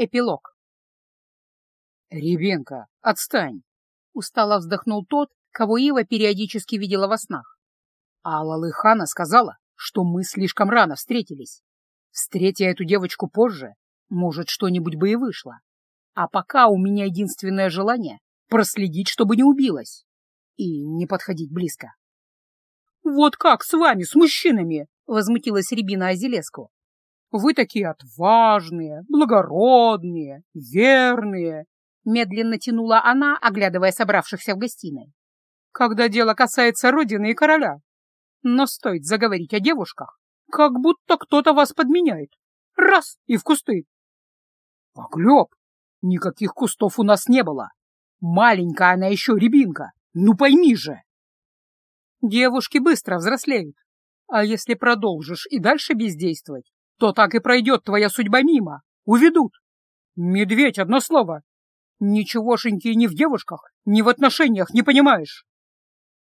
Эпилог. «Ребенка, отстань!» — устало вздохнул тот, кого Ива периодически видела во снах. А Лалыхана сказала, что мы слишком рано встретились. Встретя эту девочку позже, может, что-нибудь бы и вышло. А пока у меня единственное желание — проследить, чтобы не убилась. И не подходить близко. «Вот как с вами, с мужчинами?» — возмутилась Рябина Азелеску. Вы такие отважные, благородные, верные, медленно тянула она, оглядывая собравшихся в гостиной. Когда дело касается родины и короля. Но стоит заговорить о девушках, как будто кто-то вас подменяет. Раз — и в кусты. Поклеп! Никаких кустов у нас не было. Маленькая она еще рябинка. Ну пойми же! Девушки быстро взрослеют. А если продолжишь и дальше бездействовать, то так и пройдет твоя судьба мимо. Уведут. Медведь, одно слово. Ничегошеньки ни в девушках, ни в отношениях не понимаешь.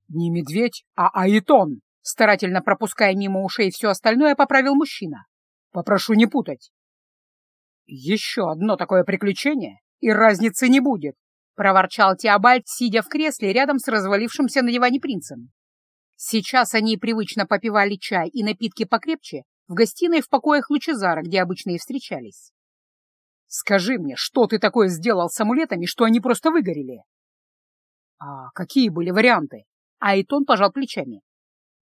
Не медведь, а аитон, старательно пропуская мимо ушей все остальное, поправил мужчина. Попрошу не путать. Еще одно такое приключение, и разницы не будет, проворчал Теобальд, сидя в кресле рядом с развалившимся на диване принцем. Сейчас они привычно попивали чай и напитки покрепче в гостиной в покоях Лучезара, где обычно и встречались. «Скажи мне, что ты такое сделал с амулетами, что они просто выгорели?» «А какие были варианты?» Айтон пожал плечами.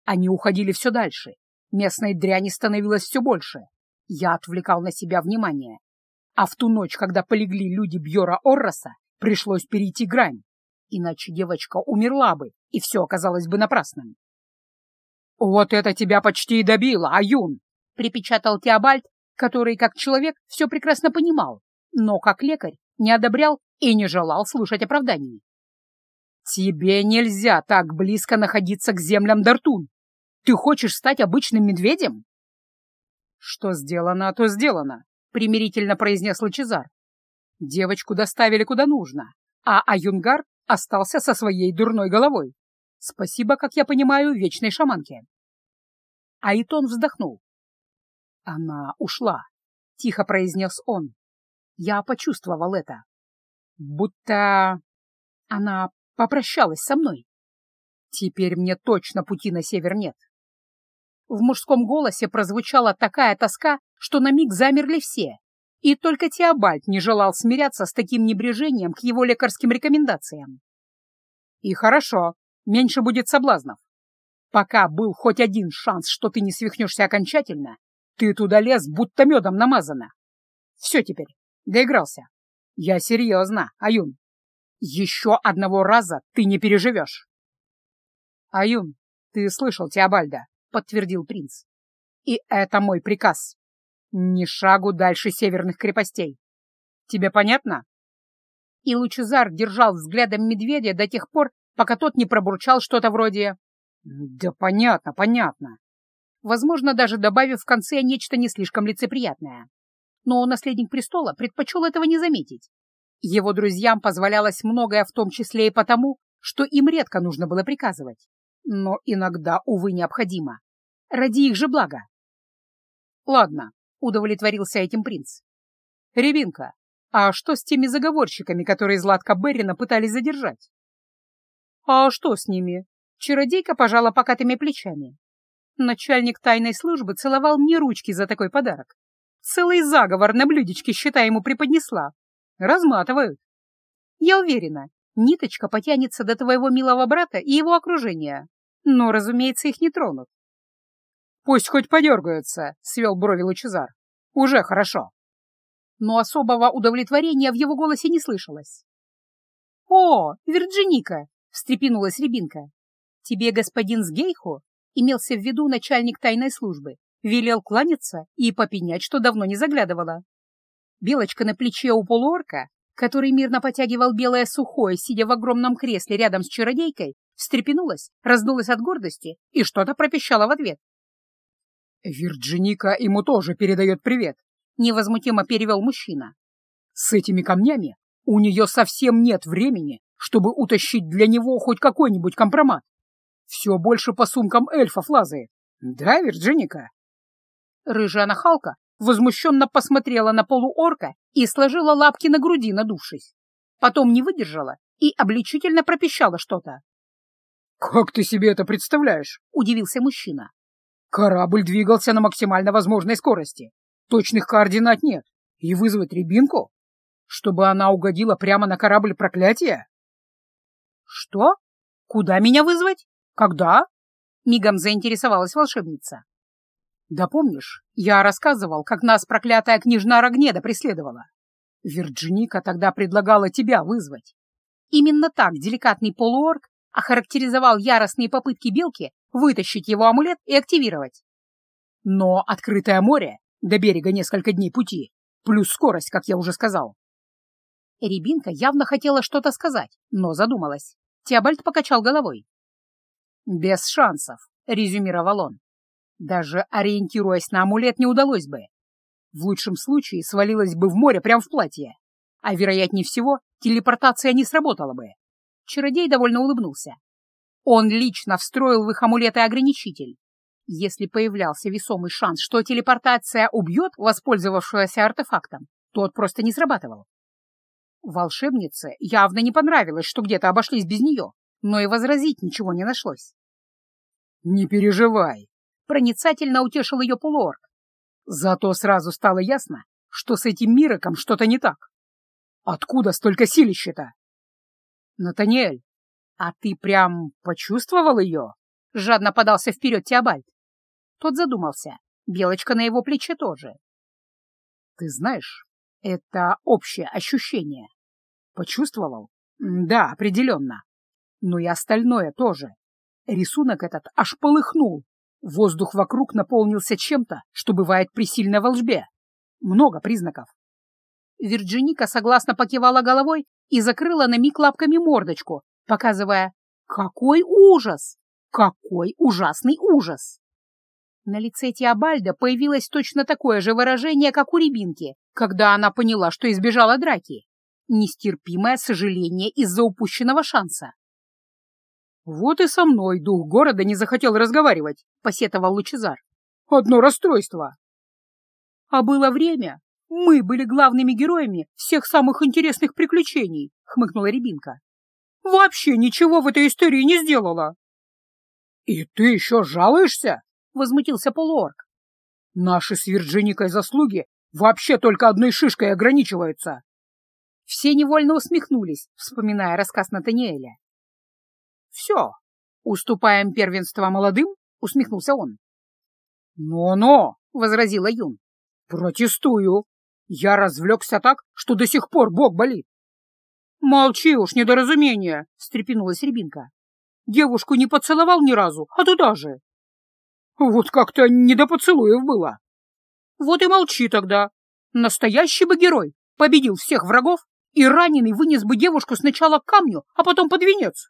Они уходили все дальше. Местной дряни становилось все больше. Я отвлекал на себя внимание. А в ту ночь, когда полегли люди Бьора Орроса, пришлось перейти грань. Иначе девочка умерла бы, и все оказалось бы напрасным. «Вот это тебя почти и добило, Аюн!» Припечатал Теобальд, который, как человек, все прекрасно понимал, но как лекарь не одобрял и не желал слушать оправданий. «Тебе нельзя так близко находиться к землям Дартун. Ты хочешь стать обычным медведем?» «Что сделано, то сделано», — примирительно произнес Лачезар. «Девочку доставили куда нужно, а Аюнгар остался со своей дурной головой. Спасибо, как я понимаю, вечной шаманке». Айтон вздохнул. «Она ушла», — тихо произнес он. Я почувствовал это. Будто она попрощалась со мной. Теперь мне точно пути на север нет. В мужском голосе прозвучала такая тоска, что на миг замерли все, и только Теобальд не желал смиряться с таким небрежением к его лекарским рекомендациям. И хорошо, меньше будет соблазнов. Пока был хоть один шанс, что ты не свихнешься окончательно, ты туда лез, будто медом намазано. Все теперь, доигрался. Я серьезно, Аюн. Еще одного раза ты не переживешь. Аюн, ты слышал Теобальда, подтвердил принц. И это мой приказ. Ни шагу дальше северных крепостей. Тебе понятно? И Лучезар держал взглядом медведя до тех пор, пока тот не пробурчал что-то вроде «Да понятно, понятно» возможно, даже добавив в конце нечто не слишком лицеприятное. Но наследник престола предпочел этого не заметить. Его друзьям позволялось многое, в том числе и потому, что им редко нужно было приказывать. Но иногда, увы, необходимо. Ради их же блага. «Ладно», — удовлетворился этим принц. «Ревинка, а что с теми заговорщиками, которые Златка Беррина пытались задержать?» «А что с ними?» Чародейка пожала покатыми плечами. Начальник тайной службы целовал мне ручки за такой подарок. Целый заговор на блюдечке, считай, ему преподнесла. Разматывают. Я уверена, ниточка потянется до твоего милого брата и его окружения. Но, разумеется, их не тронут. Пусть хоть подергаются, — свел брови Лучезар. Уже хорошо. Но особого удовлетворения в его голосе не слышалось. «О, Вирджиника!» — встрепенулась Рябинка. «Тебе господин Сгейху имелся в виду начальник тайной службы, велел кланяться и попенять, что давно не заглядывала. Белочка на плече у полуорка, который мирно потягивал белое сухое, сидя в огромном кресле рядом с чародейкой, встрепенулась, раздулась от гордости и что-то пропищала в ответ. «Вирджиника ему тоже передает привет», — невозмутимо перевел мужчина. «С этими камнями у нее совсем нет времени, чтобы утащить для него хоть какой-нибудь компромат. Все больше по сумкам эльфов лазает. Да, Вирджиника?» Рыжая нахалка возмущенно посмотрела на полуорка и сложила лапки на груди, надувшись. Потом не выдержала и обличительно пропищала что-то. «Как ты себе это представляешь?» — удивился мужчина. «Корабль двигался на максимально возможной скорости. Точных координат нет. И вызвать рябинку? Чтобы она угодила прямо на корабль проклятия?» «Что? Куда меня вызвать? Когда?» — мигом заинтересовалась волшебница. «Да помнишь, я рассказывал, как нас проклятая княжна Рогнеда преследовала. Вирджиника тогда предлагала тебя вызвать. Именно так деликатный полуорг охарактеризовал яростные попытки Белки вытащить его амулет и активировать. Но открытое море, до берега несколько дней пути, плюс скорость, как я уже сказал. Рябинка явно хотела что-то сказать, но задумалась. Теобальд покачал головой. «Без шансов», — резюмировал он. «Даже ориентируясь на амулет, не удалось бы. В лучшем случае свалилась бы в море прямо в платье, а, вероятнее всего, телепортация не сработала бы. Чародей довольно улыбнулся. Он лично встроил в их амулеты ограничитель. Если появлялся весомый шанс, что телепортация убьет воспользовавшегося артефактом, тот просто не срабатывал. Волшебнице явно не понравилось, что где-то обошлись без нее, но и возразить ничего не нашлось. «Не переживай», — проницательно утешил ее полуорг. Зато сразу стало ясно, что с этим Мироком что-то не так. Откуда столько силища-то? Натаниэль, а ты прям почувствовал ее? Жадно подался вперед Теобальд. Тот задумался. Белочка на его плече тоже. Ты знаешь, это общее ощущение. Почувствовал? Да, определенно. Но и остальное тоже. Рисунок этот аж полыхнул, Воздух вокруг наполнился чем-то, что бывает при сильной волжбе. Много признаков. Вирджиника согласно покивала головой и закрыла на миг лапками мордочку, показывая «Какой ужас! Какой ужасный ужас!» На лице Теобальда появилось точно такое же выражение, как у рябинки, когда она поняла, что избежала драки. Нестерпимое сожаление из-за упущенного шанса. «Вот и со мной дух города не захотел разговаривать», — посетовал Лучезар. «Одно расстройство». «А было время. Мы были главными героями всех самых интересных приключений», — хмыкнула Рябинка. «Вообще ничего в этой истории не сделала». «И ты еще жалуешься?» — возмутился полуорг. «Наши с Вирджиникой заслуги вообще только одной шишкой ограничиваются». Все невольно усмехнулись, вспоминая рассказ Натаниэля. «Все, уступаем первенство молодым?» — усмехнулся он. «Но-но!» — возразила Юн. «Протестую. Я развлекся так, что до сих пор бог болит». «Молчи уж, недоразумение!» — встрепенулась Рябинка. «Девушку не поцеловал ни разу, а туда же». «Вот как-то не до поцелуев было». «Вот и молчи тогда. Настоящий бы герой победил всех врагов и раненый вынес бы девушку сначала к камню, а потом под венец».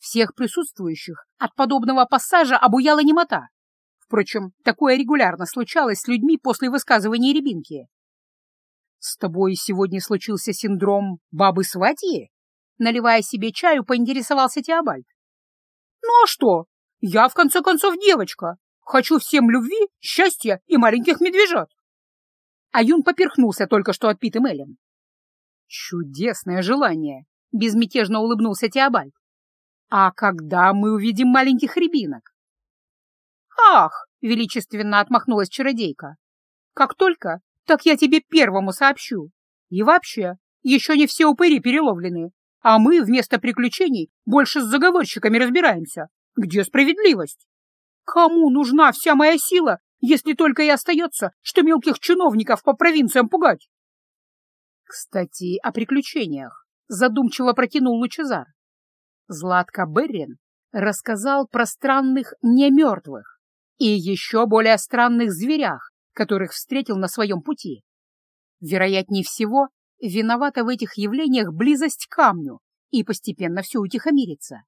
Всех присутствующих от подобного пассажа обуяла немота. Впрочем, такое регулярно случалось с людьми после высказывания рябинки. «С тобой сегодня случился синдром бабы-сватьи?» Наливая себе чаю, поинтересовался Теобальд. «Ну а что? Я, в конце концов, девочка. Хочу всем любви, счастья и маленьких медвежат». А Юн поперхнулся только что отпитым Элем. «Чудесное желание!» — безмятежно улыбнулся Теобальд. А когда мы увидим маленьких рябинок? Ах, величественно отмахнулась чародейка. Как только, так я тебе первому сообщу. И вообще, еще не все упыри переловлены, а мы вместо приключений больше с заговорщиками разбираемся. Где справедливость? Кому нужна вся моя сила, если только и остается, что мелких чиновников по провинциям пугать? Кстати, о приключениях, задумчиво протянул Лучезар. Златка Беррин рассказал про странных немертвых и еще более странных зверях, которых встретил на своем пути. Вероятнее всего, виновата в этих явлениях близость к камню, и постепенно все утихомирится.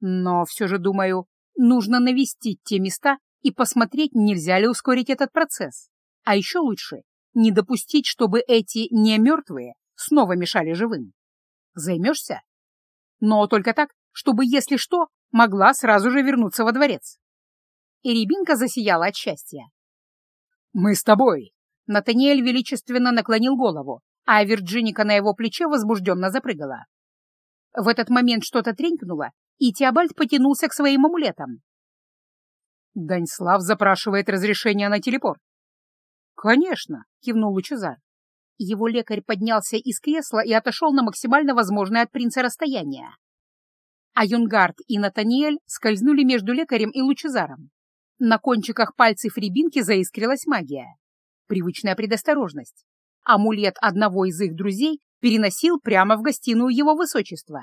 Но все же, думаю, нужно навестить те места и посмотреть, нельзя ли ускорить этот процесс. А еще лучше не допустить, чтобы эти немертвые снова мешали живым. Займешься? Но только так, чтобы, если что, могла сразу же вернуться во дворец. И Рябинка засияла от счастья. Мы с тобой!» Натаниэль величественно наклонил голову, а Вирджиника на его плече возбужденно запрыгала. В этот момент что-то тренькнуло, и Теобальд потянулся к своим амулетам. Даньслав запрашивает разрешение на телепорт. «Конечно», — кивнул Лучезар. Его лекарь поднялся из кресла и отошел на максимально возможное от принца расстояние. А Юнгард и Натаниэль скользнули между лекарем и Лучезаром. На кончиках пальцев рябинки заискрилась магия. Привычная предосторожность. Амулет одного из их друзей переносил прямо в гостиную его высочества.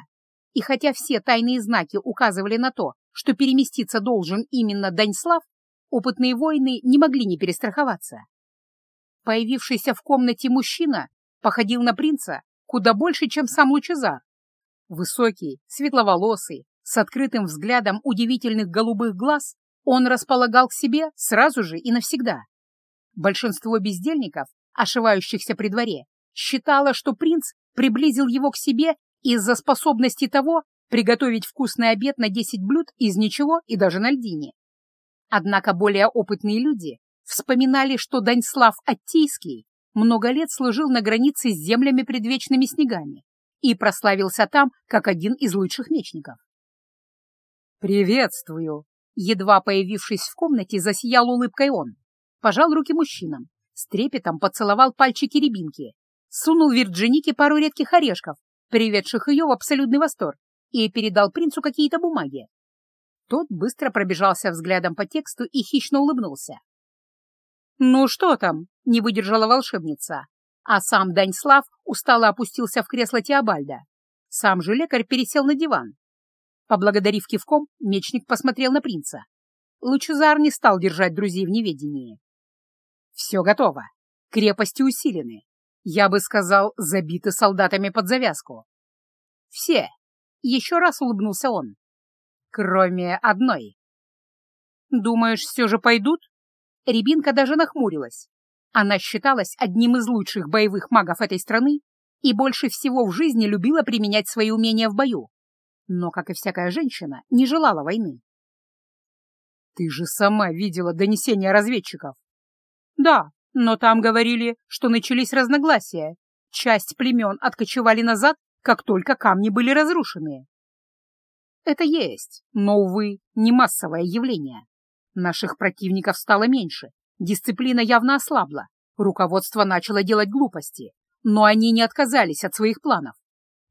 И хотя все тайные знаки указывали на то, что переместиться должен именно Даньслав, опытные воины не могли не перестраховаться. Появившийся в комнате мужчина походил на принца куда больше, чем сам Лучезар. Высокий, светловолосый, с открытым взглядом удивительных голубых глаз, он располагал к себе сразу же и навсегда. Большинство бездельников, ошивающихся при дворе, считало, что принц приблизил его к себе из-за способности того приготовить вкусный обед на 10 блюд из ничего и даже на льдине. Однако более опытные люди вспоминали, что Даньслав Аттийский много лет служил на границе с землями предвечными снегами и прославился там как один из лучших мечников. «Приветствую!» Едва появившись в комнате, засиял улыбкой он. Пожал руки мужчинам, с трепетом поцеловал пальчики рябинки, сунул Вирджинике пару редких орешков, приведших ее в абсолютный восторг, и передал принцу какие-то бумаги. Тот быстро пробежался взглядом по тексту и хищно улыбнулся. «Ну что там?» — не выдержала волшебница. А сам Даньслав устало опустился в кресло Теобальда. Сам же лекарь пересел на диван. Поблагодарив кивком, мечник посмотрел на принца. Лучезар не стал держать друзей в неведении. «Все готово. Крепости усилены. Я бы сказал, забиты солдатами под завязку. Все. Еще раз улыбнулся он. Кроме одной. Думаешь, все же пойдут? Рябинка даже нахмурилась. Она считалась одним из лучших боевых магов этой страны и больше всего в жизни любила применять свои умения в бою. Но, как и всякая женщина, не желала войны. «Ты же сама видела донесения разведчиков!» «Да, но там говорили, что начались разногласия. Часть племен откочевали назад, как только камни были разрушены. Это есть, но, увы, не массовое явление. Наших противников стало меньше, дисциплина явно ослабла, руководство начало делать глупости, но они не отказались от своих планов.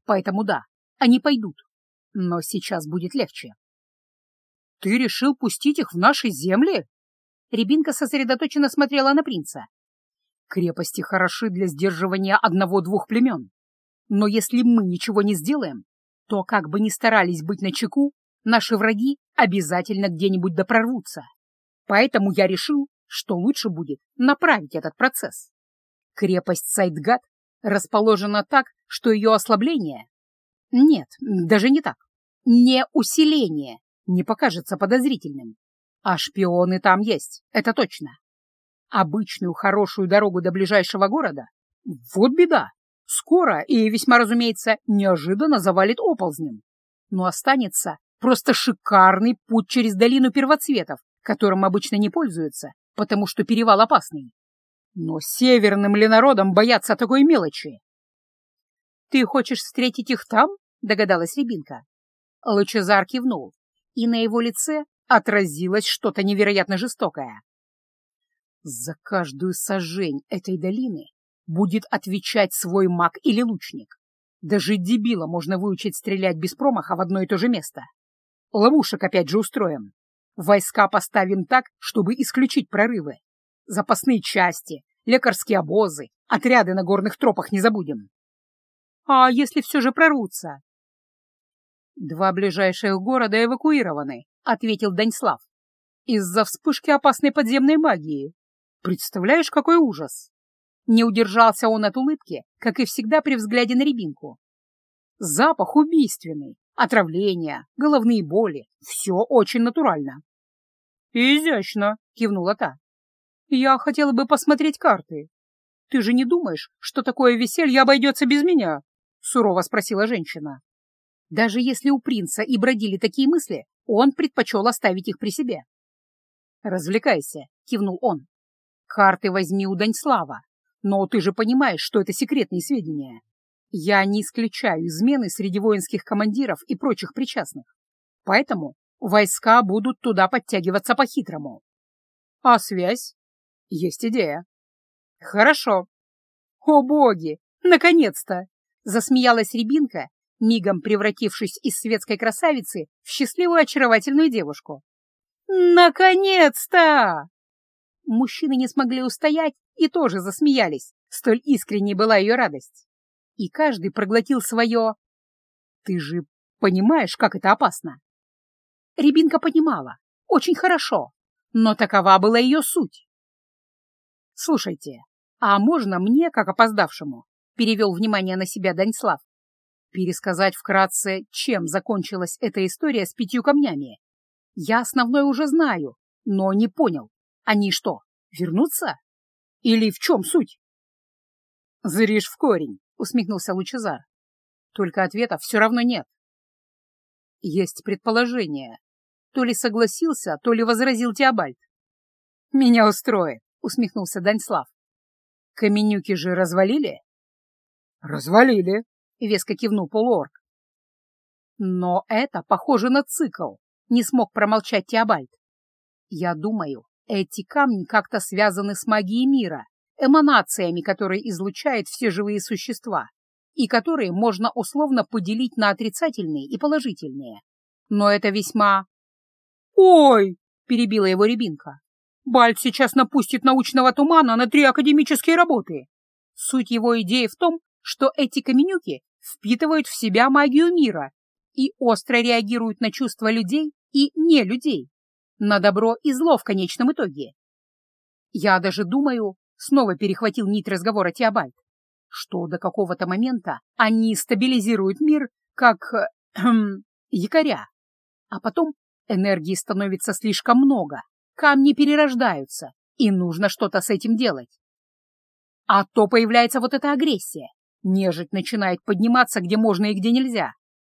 Поэтому да, они пойдут, но сейчас будет легче. «Ты решил пустить их в наши земли?» Рябинка сосредоточенно смотрела на принца. Крепости хороши для сдерживания одного-двух племен. Но если мы ничего не сделаем, то, как бы ни старались быть начеку, наши враги обязательно где-нибудь допрорвутся. Поэтому я решил, что лучше будет направить этот процесс. Крепость Сайдгат расположена так, что ее ослабление... Нет, даже не так. Не усиление не покажется подозрительным. А шпионы там есть, это точно. Обычную хорошую дорогу до ближайшего города? Вот беда. Скоро и, весьма разумеется, неожиданно завалит оползнем. Но останется просто шикарный путь через долину первоцветов, которым обычно не пользуются, потому что перевал опасный. Но северным ли народам бояться такой мелочи? «Ты хочешь встретить их там?» — догадалась Рябинка. Лучезар кивнул, и на его лице отразилось что-то невероятно жестокое. За каждую сажень этой долины будет отвечать свой маг или лучник. Даже дебила можно выучить стрелять без промаха в одно и то же место. Ловушек опять же устроим. Войска поставим так, чтобы исключить прорывы. Запасные части, лекарские обозы, отряды на горных тропах не забудем. А если все же прорвутся? Два ближайших города эвакуированы, ответил Даньслав. Из-за вспышки опасной подземной магии. Представляешь, какой ужас!» Не удержался он от улыбки, как и всегда при взгляде на рябинку. «Запах убийственный, отравление, головные боли — все очень натурально». «Изящно!» — кивнула та. «Я хотела бы посмотреть карты. Ты же не думаешь, что такое веселье обойдется без меня?» — сурово спросила женщина. Даже если у принца и бродили такие мысли, он предпочел оставить их при себе. «Развлекайся», — кивнул он. Карты возьми у Даньслава, но ты же понимаешь, что это секретные сведения. Я не исключаю измены среди воинских командиров и прочих причастных. Поэтому войска будут туда подтягиваться по-хитрому. А связь? Есть идея. Хорошо. О боги! Наконец-то! Засмеялась Рябинка, мигом превратившись из светской красавицы в счастливую очаровательную девушку. Наконец-то! Мужчины не смогли устоять и тоже засмеялись, столь искренней была ее радость. И каждый проглотил свое... Ты же понимаешь, как это опасно? Рябинка понимала, очень хорошо, но такова была ее суть. «Слушайте, а можно мне, как опоздавшему, — перевел внимание на себя Даньслав, — пересказать вкратце, чем закончилась эта история с пятью камнями? Я основное уже знаю, но не понял, они что, вернутся? Или в чем суть? Зришь в корень, усмехнулся Лучезар. Только ответа все равно нет. Есть предположение. То ли согласился, то ли возразил Теобальд. Меня устроит, усмехнулся Даньслав. Каменюки же развалили? Развалили, веско кивнул полуорг. Но это похоже на цикл, не смог промолчать Теобальд. Я думаю, эти камни как-то связаны с магией мира, эманациями, которые излучают все живые существа, и которые можно условно поделить на отрицательные и положительные. Но это весьма... «Ой!» — перебила его рябинка. «Бальт сейчас напустит научного тумана на три академические работы. Суть его идеи в том, что эти каменюки впитывают в себя магию мира и остро реагируют на чувства людей и не людей на добро и зло в конечном итоге. Я даже думаю, снова перехватил нить разговора Теобальд, что до какого-то момента они стабилизируют мир как эм, якоря, а потом энергии становится слишком много, камни перерождаются, и нужно что-то с этим делать. А то появляется вот эта агрессия, нежить начинает подниматься где можно и где нельзя,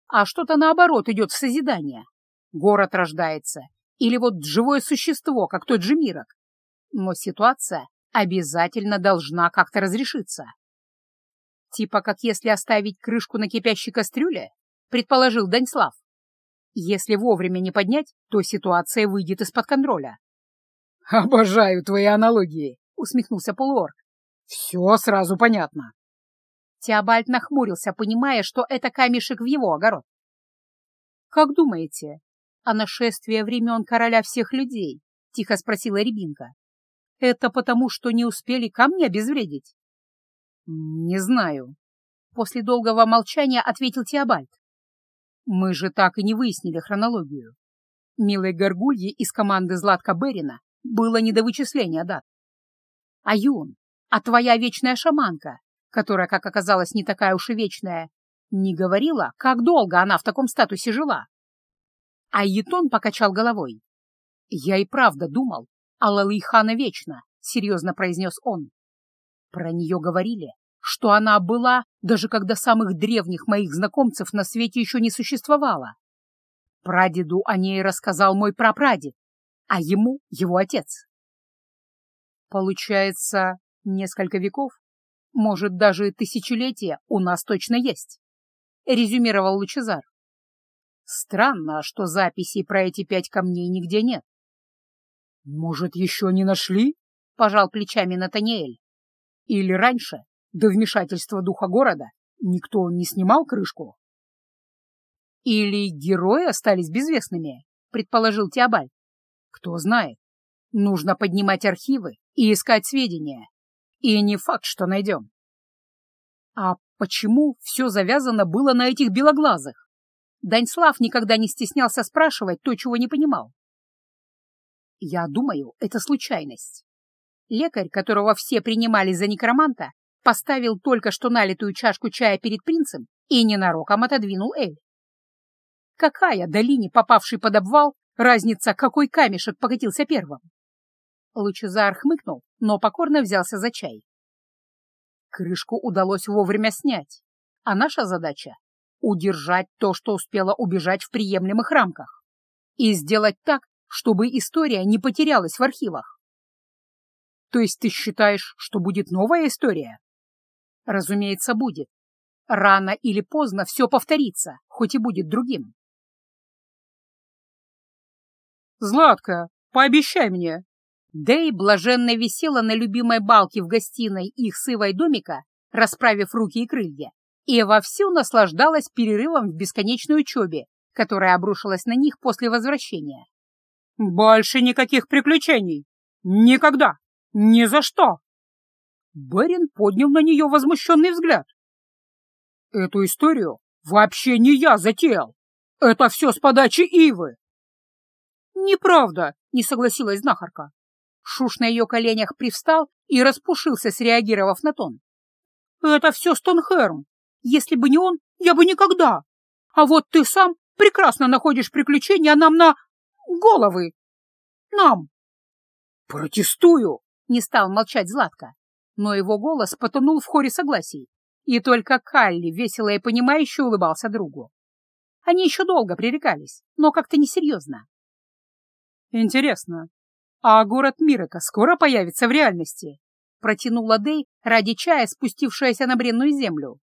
а что-то наоборот идет в созидание. Город рождается, или вот живое существо, как тот же Мирок. Но ситуация обязательно должна как-то разрешиться. Типа как если оставить крышку на кипящей кастрюле, предположил Даньслав. Если вовремя не поднять, то ситуация выйдет из-под контроля. «Обожаю твои аналогии», — усмехнулся полуорг. «Все сразу понятно». Теобальд нахмурился, понимая, что это камешек в его огород. «Как думаете, о нашествии времен короля всех людей?» — тихо спросила Рябинка. «Это потому, что не успели камни обезвредить?» «Не знаю», — после долгого молчания ответил Теобальд. «Мы же так и не выяснили хронологию. Милой горгулье из команды Златка Берина было не до вычисления дат. А Юн, а твоя вечная шаманка, которая, как оказалось, не такая уж и вечная, не говорила, как долго она в таком статусе жила?» А Етон покачал головой. «Я и правда думал, Алалыйхана вечно», — серьезно произнес он. Про нее говорили, что она была, даже когда самых древних моих знакомцев на свете еще не существовало. Прадеду о ней рассказал мой прапрадед, а ему — его отец. Получается, несколько веков, может, даже тысячелетия у нас точно есть, — резюмировал Лучезар. Странно, что записей про эти пять камней нигде нет. «Может, еще не нашли?» — пожал плечами Натаниэль. «Или раньше, до вмешательства духа города, никто не снимал крышку?» «Или герои остались безвестными?» — предположил Теобаль. «Кто знает. Нужно поднимать архивы и искать сведения. И не факт, что найдем». «А почему все завязано было на этих белоглазых?» Даньслав никогда не стеснялся спрашивать то, чего не понимал. Я думаю, это случайность. Лекарь, которого все принимали за некроманта, поставил только что налитую чашку чая перед принцем и ненароком отодвинул Эль. Какая долине, попавшей под обвал, разница, какой камешек покатился первым? Лучезар хмыкнул, но покорно взялся за чай. Крышку удалось вовремя снять, а наша задача удержать то, что успело убежать в приемлемых рамках, и сделать так, чтобы история не потерялась в архивах. То есть ты считаешь, что будет новая история? Разумеется, будет. Рано или поздно все повторится, хоть и будет другим. Златка, пообещай мне. Дэй блаженно висела на любимой балке в гостиной их с Ивой домика, расправив руки и крылья, и вовсю наслаждалась перерывом в бесконечной учебе, которая обрушилась на них после возвращения. «Больше никаких приключений! Никогда! Ни за что!» Берин поднял на нее возмущенный взгляд. «Эту историю вообще не я затеял! Это все с подачи Ивы!» «Неправда!» — не согласилась знахарка. Шуш на ее коленях привстал и распушился, среагировав на тон. «Это все Стонхерм. Если бы не он, я бы никогда. А вот ты сам прекрасно находишь приключения нам на... головы. Нам. Протестую, не стал молчать Златко, но его голос потонул в хоре согласий, и только Калли весело и понимающе улыбался другу. Они еще долго пререкались, но как-то несерьезно. Интересно, а город Мирека скоро появится в реальности? Протянула Дэй ради чая, спустившаяся на бренную землю.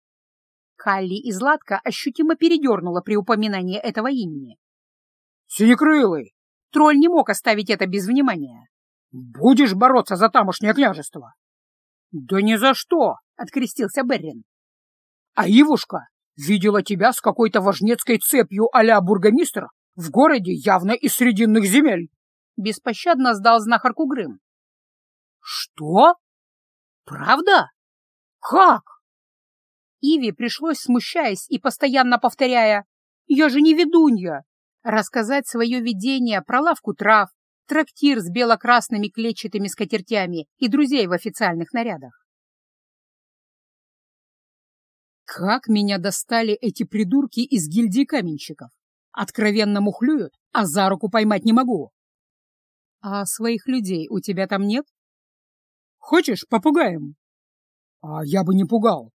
Калли и Златка ощутимо передернула при упоминании этого имени. «Синекрылый!» Тролль не мог оставить это без внимания. «Будешь бороться за тамошнее княжество?» «Да ни за что!» — открестился Беррин. «А Ивушка видела тебя с какой-то важнецкой цепью а-ля бургомистр в городе явно из срединных земель!» Беспощадно сдал знахарку Грым. «Что? Правда? Как?» Иве пришлось, смущаясь и постоянно повторяя «Я же не ведунья!» Рассказать свое видение про лавку трав, трактир с бело-красными клетчатыми скатертями и друзей в официальных нарядах. Как меня достали эти придурки из гильдии каменщиков! Откровенно мухлюют, а за руку поймать не могу. А своих людей у тебя там нет? Хочешь, попугаем? А я бы не пугал.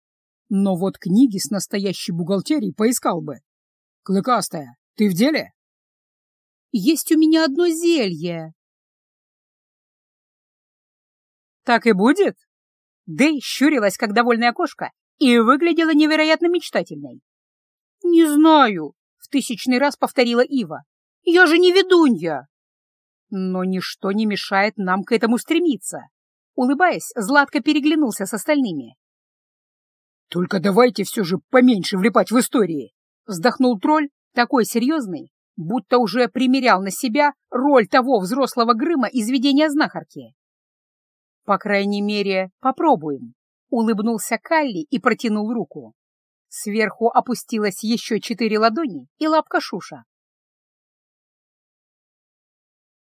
Но вот книги с настоящей бухгалтерией поискал бы. Клыкастая, ты в деле? Есть у меня одно зелье. Так и будет? Дэй щурилась, как довольная кошка, и выглядела невероятно мечтательной. «Не знаю», — в тысячный раз повторила Ива. «Я же не ведунья!» «Но ничто не мешает нам к этому стремиться». Улыбаясь, Златко переглянулся с остальными. «Только давайте все же поменьше влипать в истории!» Вздохнул тролль, такой серьезный, будто уже примерял на себя роль того взрослого Грыма из видения знахарки. «По крайней мере, попробуем», — улыбнулся Калли и протянул руку. Сверху опустилось еще четыре ладони и лапка Шуша.